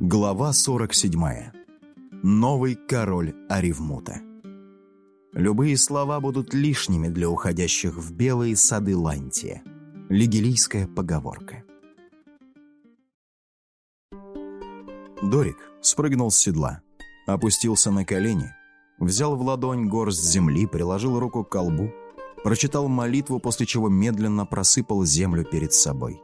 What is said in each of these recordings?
Глава 47. Новый король Аривмута. Любые слова будут лишними для уходящих в белые сады Лантия. Лигелийская поговорка. Дорик спрыгнул с седла, опустился на колени, взял в ладонь горсть земли, приложил руку к колбу, прочитал молитву, после чего медленно просыпал землю перед собой.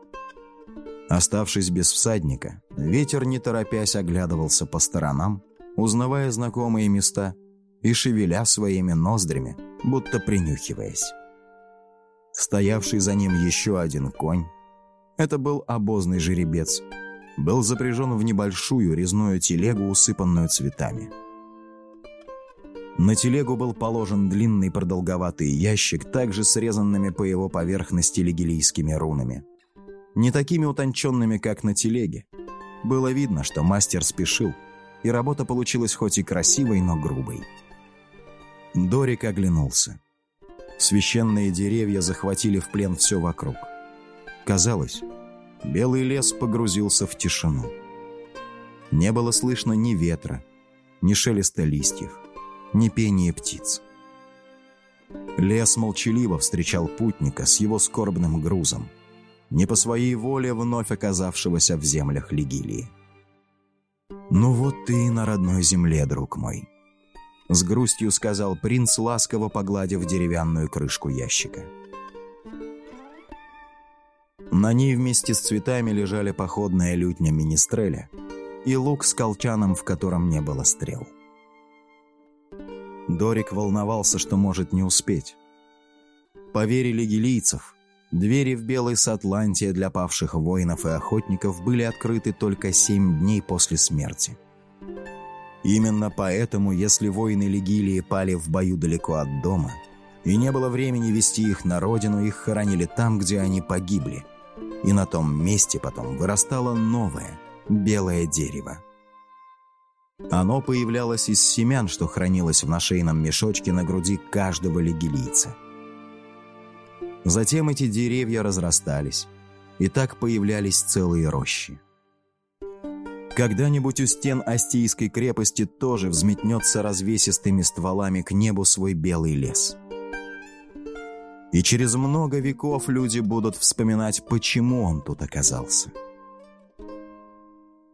Оставшись без всадника, ветер, не торопясь, оглядывался по сторонам, узнавая знакомые места и шевеля своими ноздрями, будто принюхиваясь. Стоявший за ним еще один конь, это был обозный жеребец, был запряжен в небольшую резную телегу, усыпанную цветами. На телегу был положен длинный продолговатый ящик, также срезанными по его поверхности лигилийскими рунами – не такими утонченными, как на телеге. Было видно, что мастер спешил, и работа получилась хоть и красивой, но грубой. Дорик оглянулся. Священные деревья захватили в плен все вокруг. Казалось, белый лес погрузился в тишину. Не было слышно ни ветра, ни шелеста листьев, ни пения птиц. Лес молчаливо встречал путника с его скорбным грузом – не по своей воле вновь оказавшегося в землях Лигилии. «Ну вот ты и на родной земле, друг мой», — с грустью сказал принц, ласково погладив деревянную крышку ящика. На ней вместе с цветами лежали походная лютня Министреля и лук с колчаном, в котором не было стрел. Дорик волновался, что может не успеть. По вере лигилийцев, Двери в Белый Сатлантия для павших воинов и охотников были открыты только семь дней после смерти. Именно поэтому, если воины Легилии пали в бою далеко от дома, и не было времени вести их на родину, их хоронили там, где они погибли, и на том месте потом вырастало новое, белое дерево. Оно появлялось из семян, что хранилось в нашейном мешочке на груди каждого легилийца – Затем эти деревья разрастались, и так появлялись целые рощи. Когда-нибудь у стен Астийской крепости тоже взметнется развесистыми стволами к небу свой белый лес. И через много веков люди будут вспоминать, почему он тут оказался.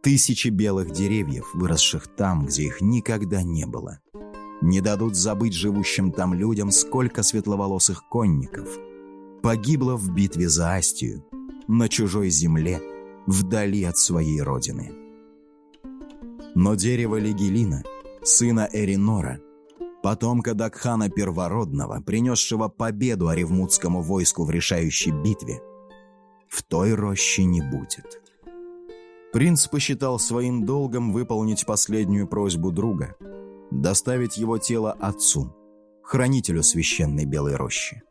Тысячи белых деревьев, выросших там, где их никогда не было, не дадут забыть живущим там людям, сколько светловолосых конников – погибла в битве за Астию, на чужой земле, вдали от своей родины. Но дерево Легелина, сына Эринора, потомка Дакхана Первородного, принесшего победу Оревмутскому войску в решающей битве, в той роще не будет. Принц посчитал своим долгом выполнить последнюю просьбу друга, доставить его тело отцу, хранителю священной Белой Рощи.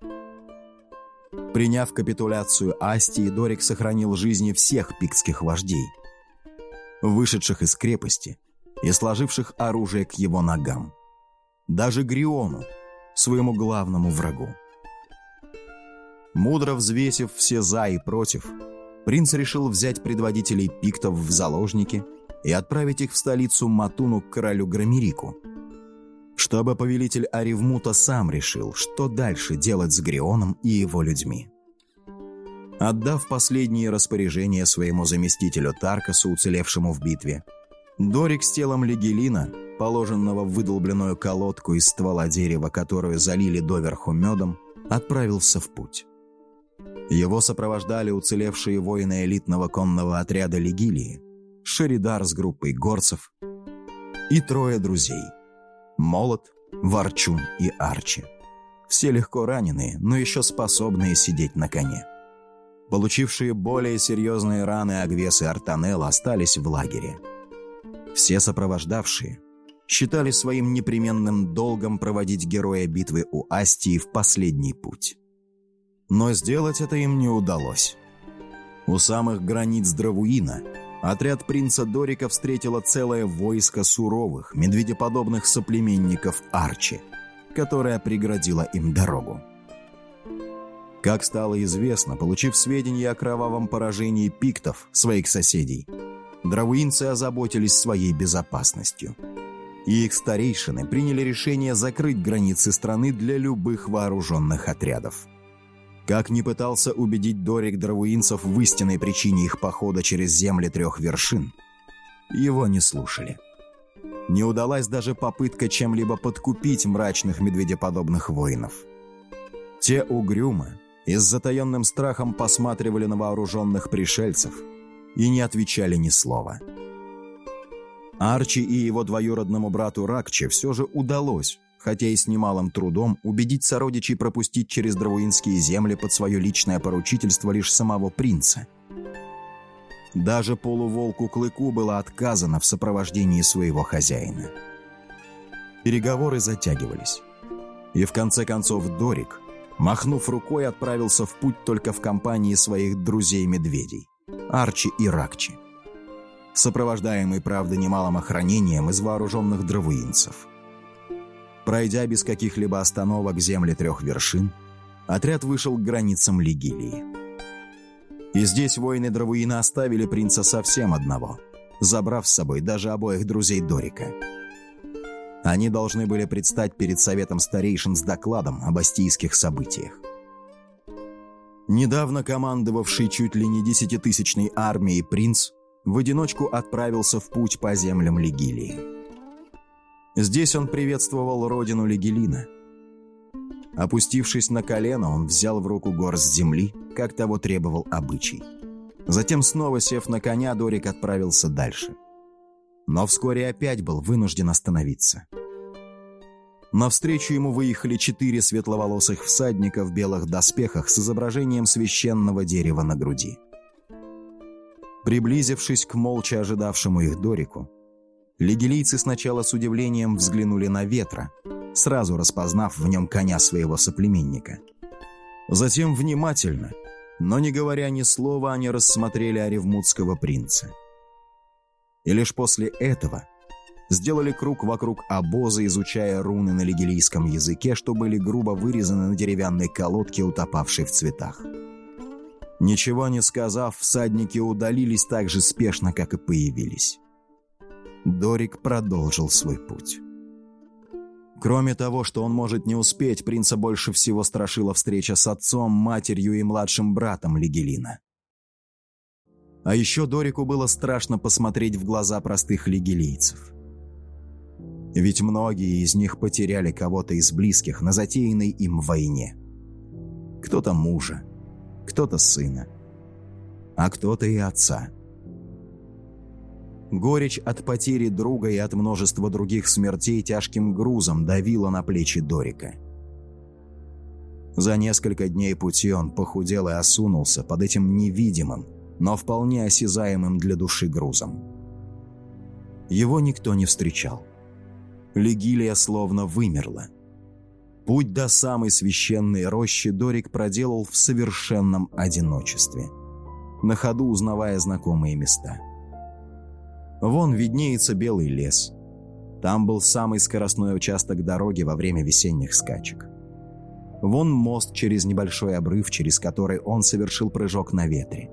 Приняв капитуляцию Астии, Дорик сохранил жизни всех пиктских вождей, вышедших из крепости и сложивших оружие к его ногам. Даже Гриону, своему главному врагу. Мудро взвесив все «за» и «против», принц решил взять предводителей пиктов в заложники и отправить их в столицу Матуну к королю Громерику – чтобы повелитель Аривмута сам решил, что дальше делать с Грионом и его людьми. Отдав последние распоряжения своему заместителю Таркасу, уцелевшему в битве, Дорик с телом Легелина, положенного в выдолбленную колодку из ствола дерева, которую залили доверху медом, отправился в путь. Его сопровождали уцелевшие воины элитного конного отряда Легилии, Шеридар с группой горцев и трое друзей – Молот, Ворчун и Арчи. Все легко раненые, но еще способные сидеть на коне. Получившие более серьезные раны Агвес и Артанел остались в лагере. Все сопровождавшие считали своим непременным долгом проводить героя битвы у Астии в последний путь. Но сделать это им не удалось. У самых границ Дравуина – Отряд принца Дорика встретило целое войско суровых, медведеподобных соплеменников Арчи, которое преградило им дорогу. Как стало известно, получив сведения о кровавом поражении пиктов, своих соседей, дравуинцы озаботились своей безопасностью. И их старейшины приняли решение закрыть границы страны для любых вооруженных отрядов. Как ни пытался убедить Дорик дравуинцев в истинной причине их похода через земли трех вершин, его не слушали. Не удалась даже попытка чем-либо подкупить мрачных медведеподобных воинов. Те угрюмо и с затаенным страхом посматривали на вооруженных пришельцев и не отвечали ни слова. Арчи и его двоюродному брату Ракче все же удалось хотя и с немалым трудом, убедить сородичей пропустить через дравуинские земли под свое личное поручительство лишь самого принца. Даже полуволку Клыку было отказано в сопровождении своего хозяина. Переговоры затягивались. И в конце концов Дорик, махнув рукой, отправился в путь только в компании своих друзей-медведей – Арчи и Ракчи. Сопровождаемый, правда, немалым охранением из вооруженных дравуинцев – Пройдя без каких-либо остановок земли трех вершин, отряд вышел к границам Лигилии. И здесь воины Дравуина оставили принца совсем одного, забрав с собой даже обоих друзей Дорика. Они должны были предстать перед советом старейшин с докладом об астийских событиях. Недавно командовавший чуть ли не десятитысячной армией принц в одиночку отправился в путь по землям Лигилии. Здесь он приветствовал родину Легелина. Опустившись на колено, он взял в руку горсть земли, как того требовал обычай. Затем, снова сев на коня, Дорик отправился дальше. Но вскоре опять был вынужден остановиться. Навстречу ему выехали четыре светловолосых всадника в белых доспехах с изображением священного дерева на груди. Приблизившись к молча ожидавшему их Дорику, Легилийцы сначала с удивлением взглянули на ветра, сразу распознав в нем коня своего соплеменника. Затем внимательно, но не говоря ни слова, они рассмотрели оревмутского принца. И лишь после этого сделали круг вокруг обоза, изучая руны на легилийском языке, что были грубо вырезаны на деревянной колодке, утопавшей в цветах. Ничего не сказав, всадники удалились так же спешно, как и появились. Дорик продолжил свой путь. Кроме того, что он может не успеть, принца больше всего страшила встреча с отцом, матерью и младшим братом Лигелина. А еще Дорику было страшно посмотреть в глаза простых лигелийцев. Ведь многие из них потеряли кого-то из близких на затеянной им войне. Кто-то мужа, кто-то сына, а кто-то и отца – Горечь от потери друга и от множества других смертей тяжким грузом давила на плечи Дорика. За несколько дней пути он похудел и осунулся под этим невидимым, но вполне осязаемым для души грузом. Его никто не встречал. Легилия словно вымерла. Путь до самой священной рощи Дорик проделал в совершенном одиночестве, на ходу узнавая знакомые места – Вон виднеется белый лес. Там был самый скоростной участок дороги во время весенних скачек. Вон мост через небольшой обрыв, через который он совершил прыжок на ветре.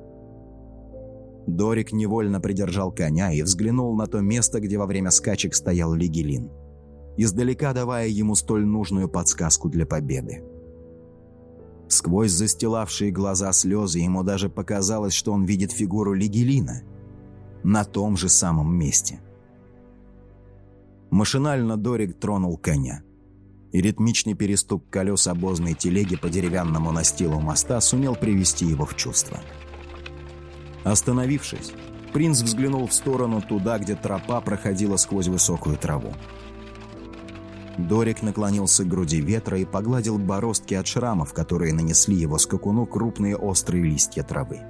Дорик невольно придержал коня и взглянул на то место, где во время скачек стоял Лигелин, издалека давая ему столь нужную подсказку для победы. Сквозь застилавшие глаза слезы ему даже показалось, что он видит фигуру Лигелина – на том же самом месте. Машинально Дорик тронул коня, и ритмичный перестук колес обозной телеги по деревянному настилу моста сумел привести его в чувство. Остановившись, принц взглянул в сторону туда, где тропа проходила сквозь высокую траву. Дорик наклонился к груди ветра и погладил бороздки от шрамов, которые нанесли его скакуну крупные острые листья травы.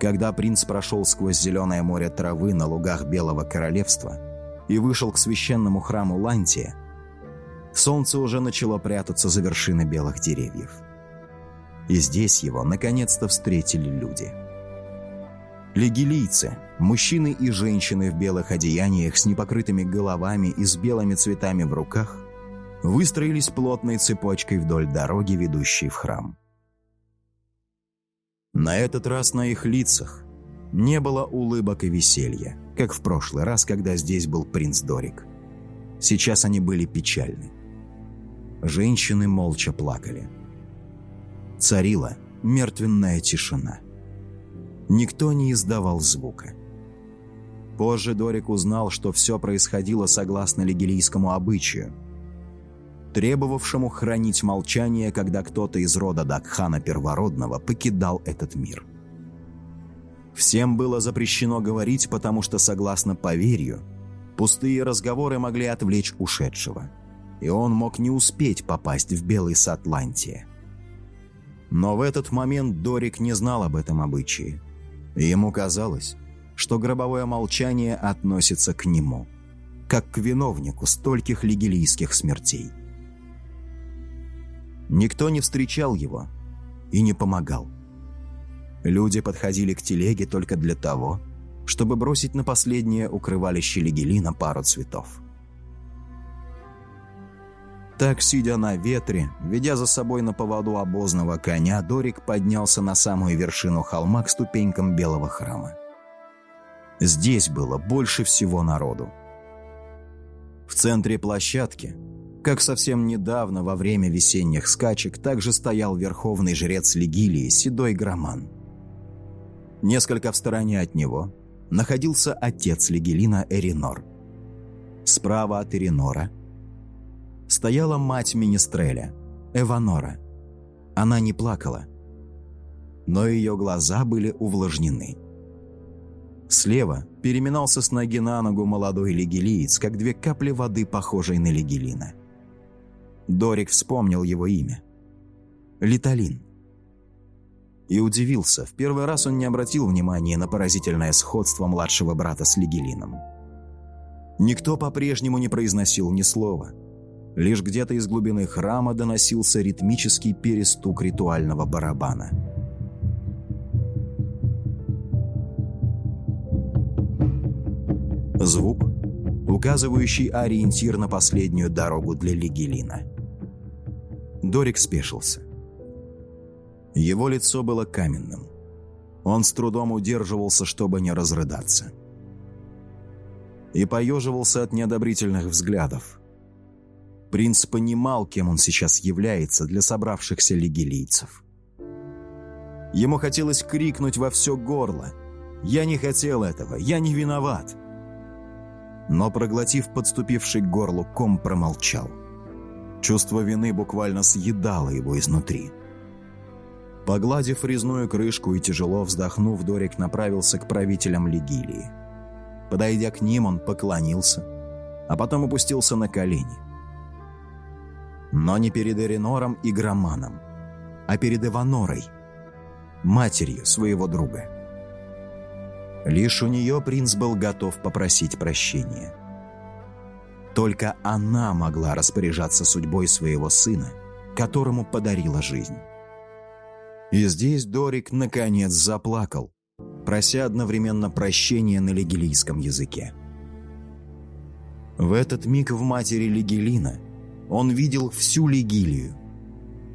Когда принц прошел сквозь зеленое море травы на лугах Белого Королевства и вышел к священному храму Лантия, солнце уже начало прятаться за вершины белых деревьев. И здесь его наконец-то встретили люди. Легилийцы, мужчины и женщины в белых одеяниях с непокрытыми головами и с белыми цветами в руках, выстроились плотной цепочкой вдоль дороги, ведущей в храм. На этот раз на их лицах Не было улыбок и веселья, как в прошлый раз, когда здесь был принц Дорик. Сейчас они были печальны. Женщины молча плакали. Царила мертвенная тишина. Никто не издавал звука. Позже Дорик узнал, что все происходило согласно лигилийскому обычаю, требовавшему хранить молчание, когда кто-то из рода Дакхана Первородного покидал этот мир. Всем было запрещено говорить, потому что, согласно поверью, пустые разговоры могли отвлечь ушедшего, и он мог не успеть попасть в Белый Сатлантия. Но в этот момент Дорик не знал об этом обычае. Ему казалось, что гробовое молчание относится к нему, как к виновнику стольких лигилийских смертей. Никто не встречал его и не помогал. Люди подходили к телеге только для того, чтобы бросить на последнее укрывалище Лигелина пару цветов. Так, сидя на ветре, ведя за собой на поводу обозного коня, Дорик поднялся на самую вершину холма к ступенькам белого храма. Здесь было больше всего народу. В центре площадки, как совсем недавно во время весенних скачек, также стоял верховный жрец Легилии, седой громан. Несколько в стороне от него находился отец Легилина Эринор. Справа от Эринора стояла мать Министреля, Эванора. Она не плакала, но ее глаза были увлажнены. Слева переминался с ноги на ногу молодой легилиец, как две капли воды, похожей на легилина. Дорик вспомнил его имя. Литалин. И удивился. В первый раз он не обратил внимания на поразительное сходство младшего брата с Легилином. Никто по-прежнему не произносил ни слова. Лишь где-то из глубины храма доносился ритмический перестук ритуального барабана – Звук, указывающий ориентир на последнюю дорогу для Легелина. Дорик спешился. Его лицо было каменным. Он с трудом удерживался, чтобы не разрыдаться. И поеживался от неодобрительных взглядов. Принц понимал, кем он сейчас является для собравшихся легилийцев. Ему хотелось крикнуть во все горло. «Я не хотел этого! Я не виноват!» Но, проглотив подступивший к горлу ком, промолчал. Чувство вины буквально съедало его изнутри. Погладив резную крышку и тяжело вздохнув, Дорик направился к правителям Легилии. Подойдя к ним, он поклонился, а потом опустился на колени. Но не перед Эринором и Громаном, а перед Иванорой, матерью своего друга. Лишь у нее принц был готов попросить прощения. Только она могла распоряжаться судьбой своего сына, которому подарила жизнь. И здесь Дорик наконец заплакал, прося одновременно прощения на легилийском языке. В этот миг в матери Легилина он видел всю Легилию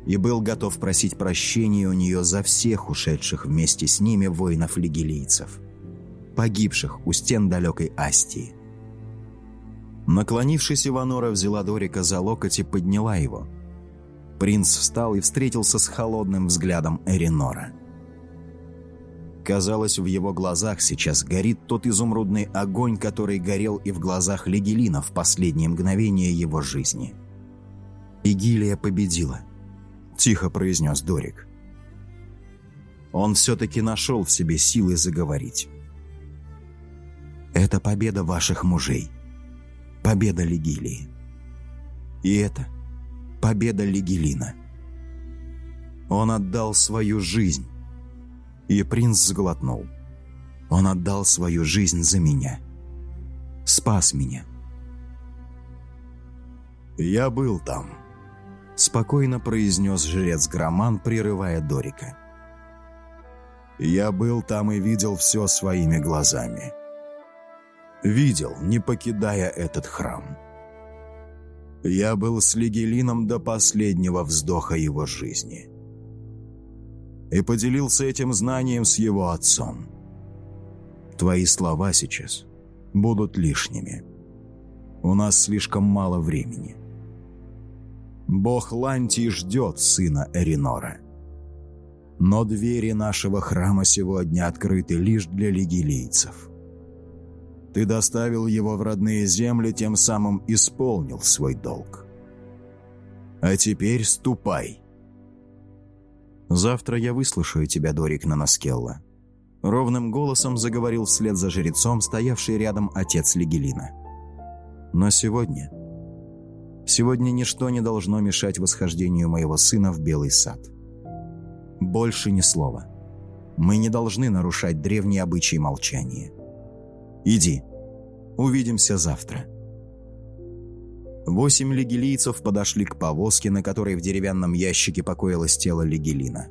и был готов просить прощения у нее за всех ушедших вместе с ними воинов-легилийцев погибших у стен далекой Астии. Наклонившись, Иванора взяла Дорика за локоть и подняла его. Принц встал и встретился с холодным взглядом Эринора. Казалось, в его глазах сейчас горит тот изумрудный огонь, который горел и в глазах Легелина в последние мгновения его жизни. «Игилия победила», — тихо произнес Дорик. Он все-таки нашел в себе силы заговорить. Это победа ваших мужей. Победа Легилии. И это победа Легилина. Он отдал свою жизнь. И принц сглотнул. Он отдал свою жизнь за меня. Спас меня. «Я был там», — спокойно произнес жрец Громан, прерывая Дорика. «Я был там и видел все своими глазами видел, не покидая этот храм. Я был с Лигелином до последнего вздоха его жизни. И поделился этим знанием с его отцом. Твои слова сейчас будут лишними. У нас слишком мало времени. Бог Лантии ждет сына Эринора. Но двери нашего храма сегодня открыты лишь для лигилийцев. Ты доставил его в родные земли, тем самым исполнил свой долг. А теперь ступай. Завтра я выслушаю тебя, Дорик Нанаскелла. Ровным голосом заговорил вслед за жрецом, стоявший рядом отец Лигелина. Но сегодня... Сегодня ничто не должно мешать восхождению моего сына в Белый сад. Больше ни слова. Мы не должны нарушать древние обычаи молчания. Иди. Увидимся завтра. Восемь легилийцев подошли к повозке, на которой в деревянном ящике покоилось тело Легилина.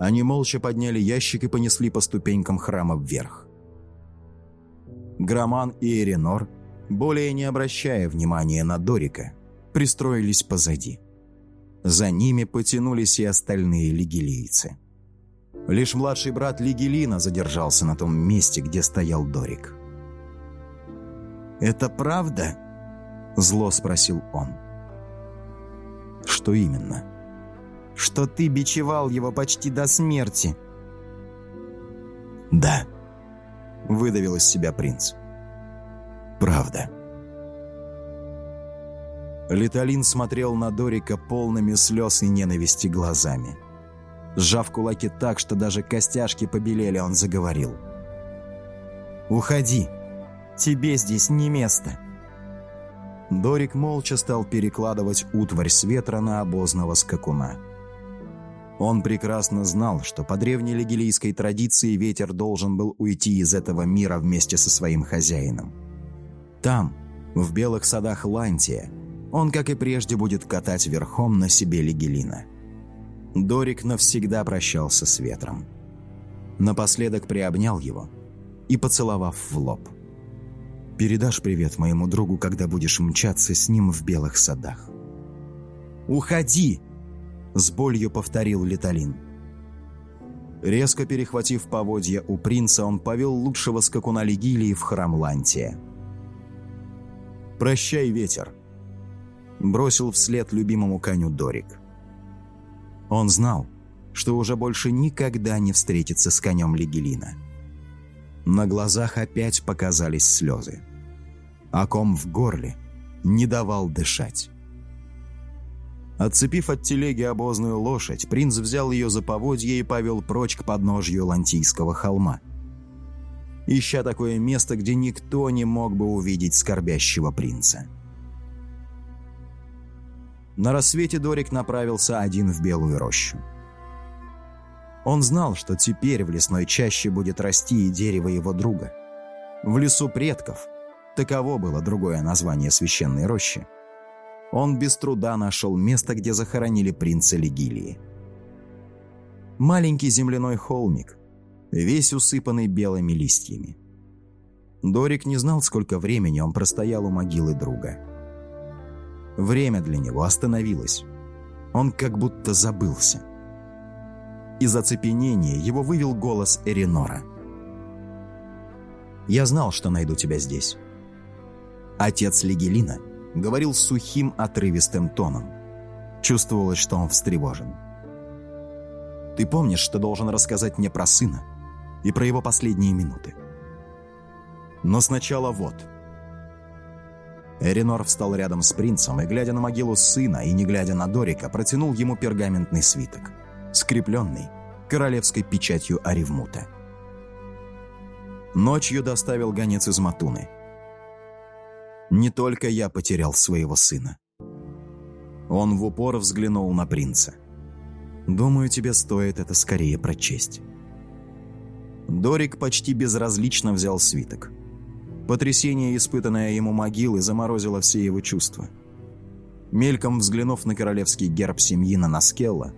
Они молча подняли ящик и понесли по ступенькам храма вверх. Громан и Эринор, более не обращая внимания на Дорика, пристроились позади. За ними потянулись и остальные легилийцы. Лишь младший брат Лигелина задержался на том месте, где стоял Дорик. «Это правда?» Зло спросил он. Что именно? Что ты бичевал его почти до смерти. Да. Выдавил из себя принц. Правда. Литалин смотрел на Дорика полными слез и ненависти глазами. Сжав кулаки так, что даже костяшки побелели, он заговорил. «Уходи! Тебе здесь не место!» Дорик молча стал перекладывать утварь с ветра на обозного скакуна. Он прекрасно знал, что по древней легилийской традиции ветер должен был уйти из этого мира вместе со своим хозяином. Там, в белых садах Лантия, он, как и прежде, будет катать верхом на себе Легелина. Дорик навсегда прощался с ветром. Напоследок приобнял его и, поцеловав в лоб – Передашь привет моему другу, когда будешь мчаться с ним в белых садах. «Уходи!» – с болью повторил Литалин. Резко перехватив поводья у принца, он повел лучшего скакуна Легилии в храм Лантия. «Прощай, ветер!» – бросил вслед любимому коню Дорик. Он знал, что уже больше никогда не встретится с конем Легилина. На глазах опять показались слезы а ком в горле не давал дышать. Отцепив от телеги обозную лошадь, принц взял ее за поводье и повел прочь к подножью Лантийского холма. Ища такое место, где никто не мог бы увидеть скорбящего принца. На рассвете Дорик направился один в Белую рощу. Он знал, что теперь в лесной чаще будет расти и дерево его друга. В лесу предков – Таково было другое название священной рощи. Он без труда нашел место, где захоронили принца Легилии. Маленький земляной холмик, весь усыпанный белыми листьями. Дорик не знал, сколько времени он простоял у могилы друга. Время для него остановилось. Он как будто забылся. Из оцепенения его вывел голос Эринора. «Я знал, что найду тебя здесь. Отец Легелина говорил сухим, отрывистым тоном. Чувствовалось, что он встревожен. «Ты помнишь, что должен рассказать мне про сына и про его последние минуты?» «Но сначала вот». Эринор встал рядом с принцем и, глядя на могилу сына и не глядя на Дорика, протянул ему пергаментный свиток, скрепленный королевской печатью Аривмута. Ночью доставил гонец из Матуны – не только я потерял своего сына. Он в упор взглянул на принца. «Думаю, тебе стоит это скорее прочесть». Дорик почти безразлично взял свиток. Потрясение, испытанное ему могилы, заморозило все его чувства. Мельком взглянув на королевский герб семьи на Наскелла,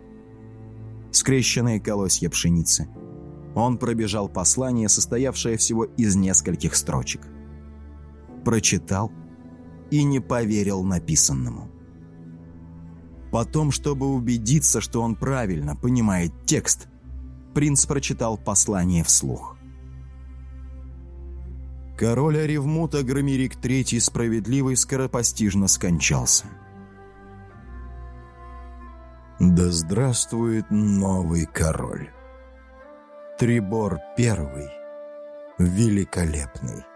скрещенные колосья пшеницы, он пробежал послание, состоявшее всего из нескольких строчек. Прочитал – и не поверил написанному. Потом, чтобы убедиться, что он правильно понимает текст, принц прочитал послание вслух. Король Аревмута Громерик III справедливый скоропостижно скончался. Да здравствует новый король! Трибор I великолепный!